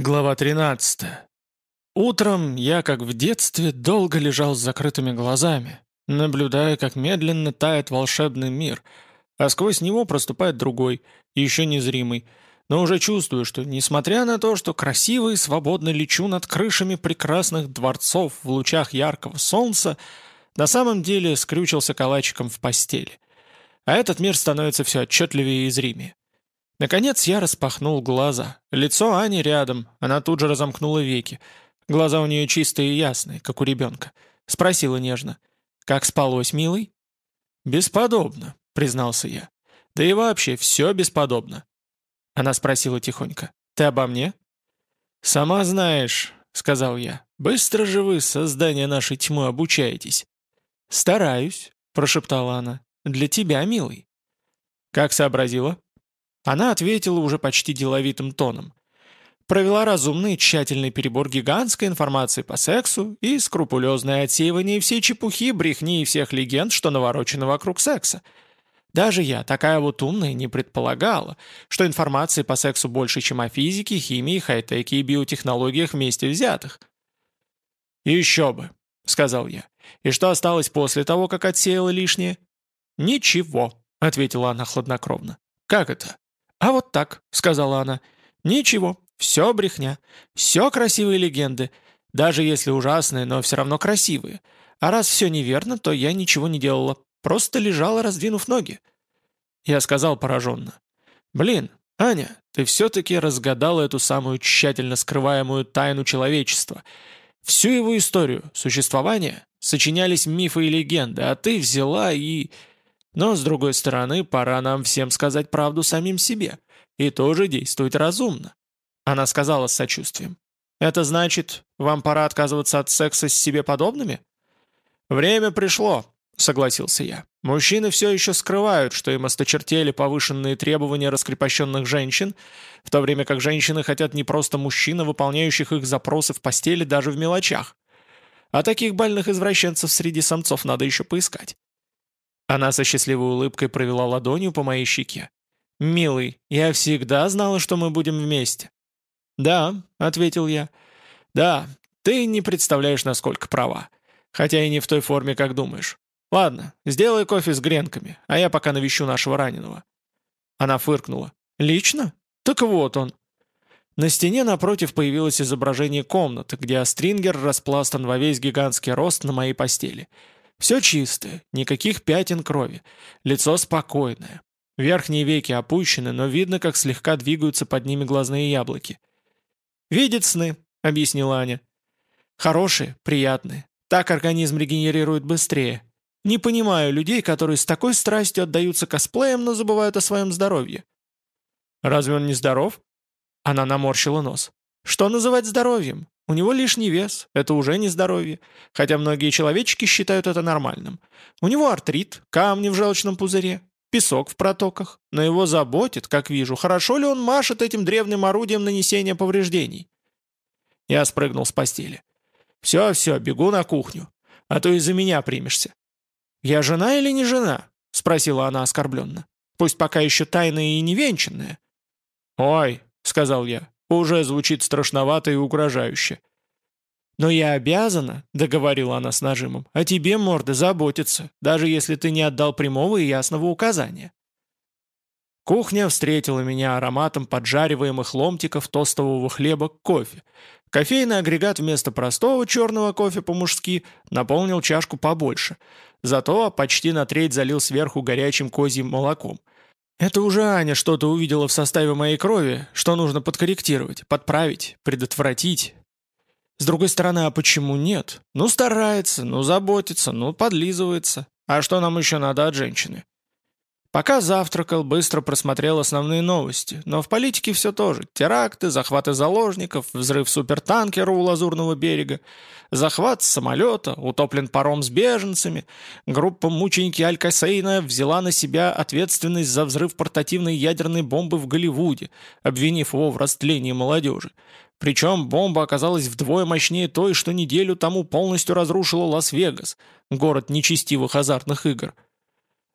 Глава 13. Утром я, как в детстве, долго лежал с закрытыми глазами, наблюдая, как медленно тает волшебный мир, а сквозь него проступает другой, еще незримый, но уже чувствую, что, несмотря на то, что красиво и свободно лечу над крышами прекрасных дворцов в лучах яркого солнца, на самом деле скрючился калачиком в постели. А этот мир становится все отчетливее и зримее. Наконец я распахнул глаза. Лицо Ани рядом, она тут же разомкнула веки. Глаза у нее чистые и ясные, как у ребенка. Спросила нежно. «Как спалось, милый?» «Бесподобно», — признался я. «Да и вообще, все бесподобно». Она спросила тихонько. «Ты обо мне?» «Сама знаешь», — сказал я. «Быстро же вы создание нашей тьмы обучаетесь». «Стараюсь», — прошептала она. «Для тебя, милый». «Как сообразила?» Она ответила уже почти деловитым тоном. Провела разумный и тщательный перебор гигантской информации по сексу и скрупулезное отсеивание всей чепухи, брехни и всех легенд, что наворочено вокруг секса. Даже я, такая вот умная, не предполагала, что информации по сексу больше, чем о физике, химии, хай-теке и биотехнологиях вместе взятых. «Еще бы», — сказал я. «И что осталось после того, как отсеяла лишнее?» «Ничего», — ответила она хладнокровно. «Как это?» «А вот так», — сказала она. «Ничего, все брехня. Все красивые легенды. Даже если ужасные, но все равно красивые. А раз все неверно, то я ничего не делала. Просто лежала, раздвинув ноги». Я сказал пораженно. «Блин, Аня, ты все-таки разгадала эту самую тщательно скрываемую тайну человечества. Всю его историю, существования, сочинялись мифы и легенды, а ты взяла и... Но, с другой стороны, пора нам всем сказать правду самим себе. И тоже действовать разумно. Она сказала с сочувствием. «Это значит, вам пора отказываться от секса с себе подобными?» «Время пришло», — согласился я. «Мужчины все еще скрывают, что им осточертели повышенные требования раскрепощенных женщин, в то время как женщины хотят не просто мужчин, выполняющих их запросы в постели даже в мелочах. А таких больных извращенцев среди самцов надо еще поискать. Она со счастливой улыбкой провела ладонью по моей щеке. «Милый, я всегда знала, что мы будем вместе». «Да», — ответил я. «Да, ты не представляешь, насколько права. Хотя и не в той форме, как думаешь. Ладно, сделай кофе с гренками, а я пока навещу нашего раненого». Она фыркнула. «Лично? Так вот он». На стене напротив появилось изображение комнаты, где Астрингер распластан во весь гигантский рост на моей постели — все чистое, никаких пятен крови, лицо спокойное. Верхние веки опущены, но видно, как слегка двигаются под ними глазные яблоки. «Видит сны», — объяснила Аня. «Хорошие, приятные. Так организм регенерирует быстрее. Не понимаю людей, которые с такой страстью отдаются косплеям, но забывают о своем здоровье». «Разве он не здоров?» Она наморщила нос. «Что называть здоровьем? У него лишний вес, это уже не здоровье, хотя многие человечки считают это нормальным. У него артрит, камни в желчном пузыре, песок в протоках, но его заботит, как вижу, хорошо ли он машет этим древним орудием нанесения повреждений. Я спрыгнул с постели. «Все-все, бегу на кухню, а то из-за меня примешься». «Я жена или не жена?» — спросила она оскорбленно. «Пусть пока еще тайная и невенчанная». «Ой», — сказал я, уже звучит страшновато и угрожающе. «Но я обязана», — договорила она с нажимом, — «о тебе, морда, заботиться, даже если ты не отдал прямого и ясного указания». Кухня встретила меня ароматом поджариваемых ломтиков тостового хлеба к кофе. Кофейный агрегат вместо простого черного кофе по-мужски наполнил чашку побольше, зато почти на треть залил сверху горячим козьим молоком — это уже Аня что-то увидела в составе моей крови, что нужно подкорректировать, подправить, предотвратить. С другой стороны, а почему нет? Ну старается, ну заботится, ну подлизывается. А что нам еще надо от женщины? Пока завтракал, быстро просмотрел основные новости, но в политике все тоже. Теракты, захваты заложников, взрыв супертанкера у Лазурного берега, захват самолета, утоплен паром с беженцами, группа мученики Аль-Касейна взяла на себя ответственность за взрыв портативной ядерной бомбы в Голливуде, обвинив его в растлении молодежи. Причем бомба оказалась вдвое мощнее той, что неделю тому полностью разрушила Лас-Вегас, город нечестивых азартных игр.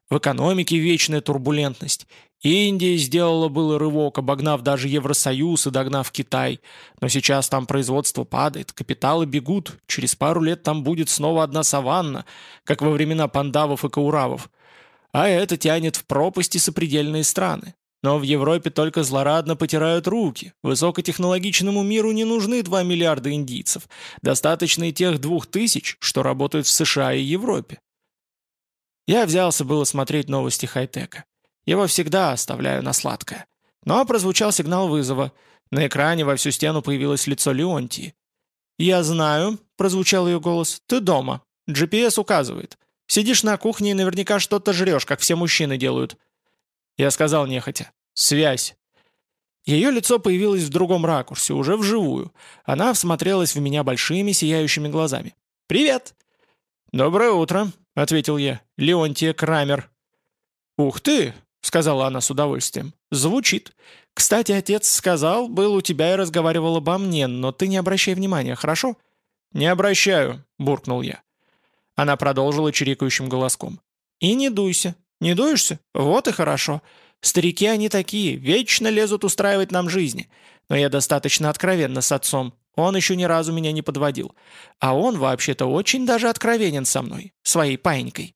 В экономике вечная турбулентность. Индия сделала было рывок, обогнав даже Евросоюз и догнав Китай. Но сейчас там производство падает, капиталы бегут. Через пару лет там будет снова одна саванна, как во времена пандавов и кауравов. А это тянет в пропасти сопредельные страны. Но в Европе только злорадно потирают руки. Высокотехнологичному миру не нужны 2 миллиарда индийцев. Достаточно и тех двух тысяч, что работают в США и Европе. Я взялся было смотреть новости хай-тека. Его всегда оставляю на сладкое. Но прозвучал сигнал вызова. На экране во всю стену появилось лицо Леонтии. «Я знаю», — прозвучал ее голос, — «ты дома. GPS указывает. Сидишь на кухне и наверняка что-то жрешь, как все мужчины делают». Я сказал нехотя. «Связь». Ее лицо появилось в другом ракурсе, уже вживую. Она всмотрелась в меня большими сияющими глазами. «Привет!» «Доброе утро», — ответил я. «Леонтия Крамер». «Ух ты!» — сказала она с удовольствием. «Звучит. Кстати, отец сказал, был у тебя и разговаривал обо мне, но ты не обращай внимания, хорошо?» «Не обращаю», — буркнул я. Она продолжила чирикающим голоском. «И не дуйся. Не дуешься? Вот и хорошо. Старики они такие, вечно лезут устраивать нам жизни. Но я достаточно откровенна с отцом. Он еще ни разу меня не подводил. А он вообще-то очень даже откровенен со мной, своей паинькой.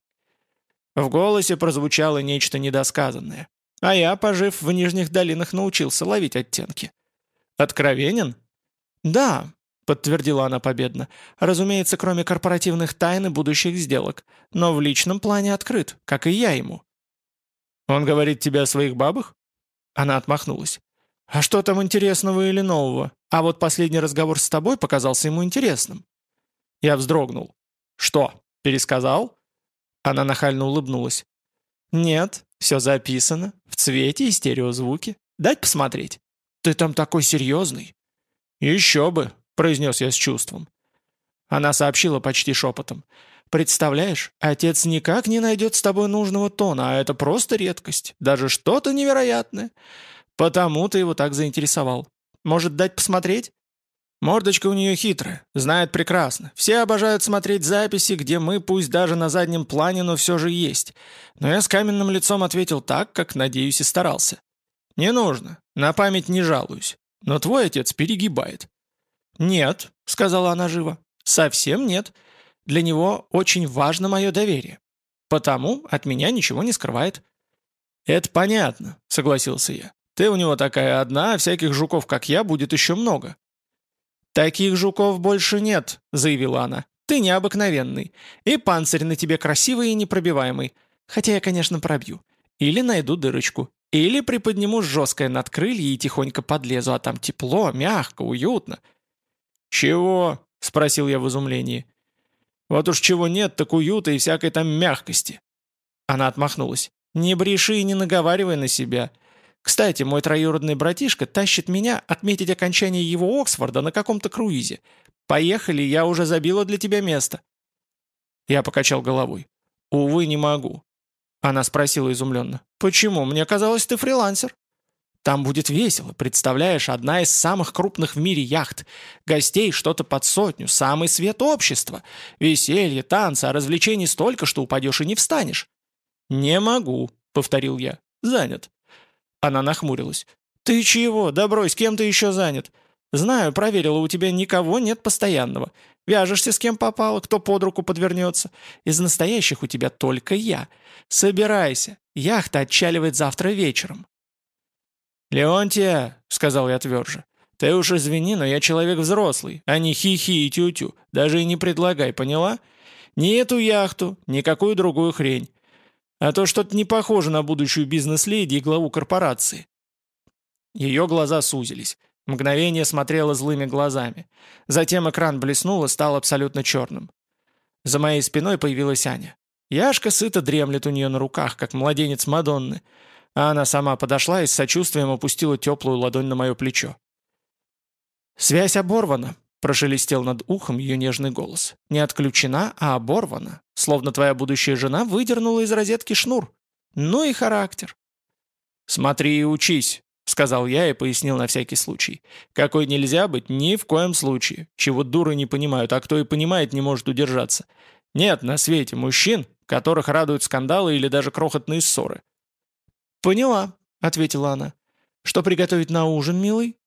В голосе прозвучало нечто недосказанное. А я, пожив в нижних долинах, научился ловить оттенки. «Откровенен?» «Да», — подтвердила она победно. «Разумеется, кроме корпоративных тайн и будущих сделок. Но в личном плане открыт, как и я ему». «Он говорит тебе о своих бабах?» Она отмахнулась. «А что там интересного или нового? А вот последний разговор с тобой показался ему интересным». Я вздрогнул. «Что, пересказал?» Она нахально улыбнулась. «Нет, все записано, в цвете и стереозвуке. Дать посмотреть». «Ты там такой серьезный». «Еще бы», — произнес я с чувством. Она сообщила почти шепотом. «Представляешь, отец никак не найдет с тобой нужного тона, а это просто редкость, даже что-то невероятное. Потому ты его так заинтересовал. Может, дать посмотреть?» Мордочка у нее хитрая, знает прекрасно. Все обожают смотреть записи, где мы, пусть даже на заднем плане, но все же есть. Но я с каменным лицом ответил так, как, надеюсь, и старался. «Не нужно, на память не жалуюсь. Но твой отец перегибает». «Нет», — сказала она живо, — «совсем нет. Для него очень важно мое доверие. Потому от меня ничего не скрывает». «Это понятно», — согласился я. «Ты у него такая одна, а всяких жуков, как я, будет еще много. «Таких жуков больше нет», — заявила она. «Ты необыкновенный. И панцирь на тебе красивый и непробиваемый. Хотя я, конечно, пробью. Или найду дырочку. Или приподниму жесткое надкрылье и тихонько подлезу, а там тепло, мягко, уютно». «Чего?» — спросил я в изумлении. «Вот уж чего нет, так уюта и всякой там мягкости». Она отмахнулась. «Не бреши и не наговаривай на себя. Кстати, мой троюродный братишка тащит меня отметить окончание его Оксфорда на каком-то круизе. Поехали, я уже забила для тебя место». Я покачал головой. «Увы, не могу». Она спросила изумленно. «Почему? Мне казалось, ты фрилансер». «Там будет весело, представляешь, одна из самых крупных в мире яхт. Гостей что-то под сотню, самый свет общества. Веселье, танцы, а развлечений столько, что упадешь и не встанешь». «Не могу», — повторил я. «Занят». Она нахмурилась. «Ты чего? Да брось, кем ты еще занят? Знаю, проверила, у тебя никого нет постоянного. Вяжешься с кем попало, кто под руку подвернется. Из настоящих у тебя только я. Собирайся, яхта отчаливает завтра вечером». «Леонтия», — сказал я тверже, — «ты уж извини, но я человек взрослый, а не хи-хи и тю-тю. Даже и не предлагай, поняла? Ни эту яхту, ни какую другую хрень. А то что-то не похоже на будущую бизнес-леди и главу корпорации». Ее глаза сузились. Мгновение смотрела злыми глазами. Затем экран блеснул и стал абсолютно черным. За моей спиной появилась Аня. Яшка сыто дремлет у нее на руках, как младенец Мадонны, а она сама подошла и с сочувствием опустила теплую ладонь на мое плечо. «Связь оборвана», Прошелестел над ухом ее нежный голос. «Не отключена, а оборвана. Словно твоя будущая жена выдернула из розетки шнур. Ну и характер». «Смотри и учись», — сказал я и пояснил на всякий случай. «Какой нельзя быть ни в коем случае. Чего дуры не понимают, а кто и понимает, не может удержаться. Нет на свете мужчин, которых радуют скандалы или даже крохотные ссоры». «Поняла», — ответила она. «Что приготовить на ужин, милый?»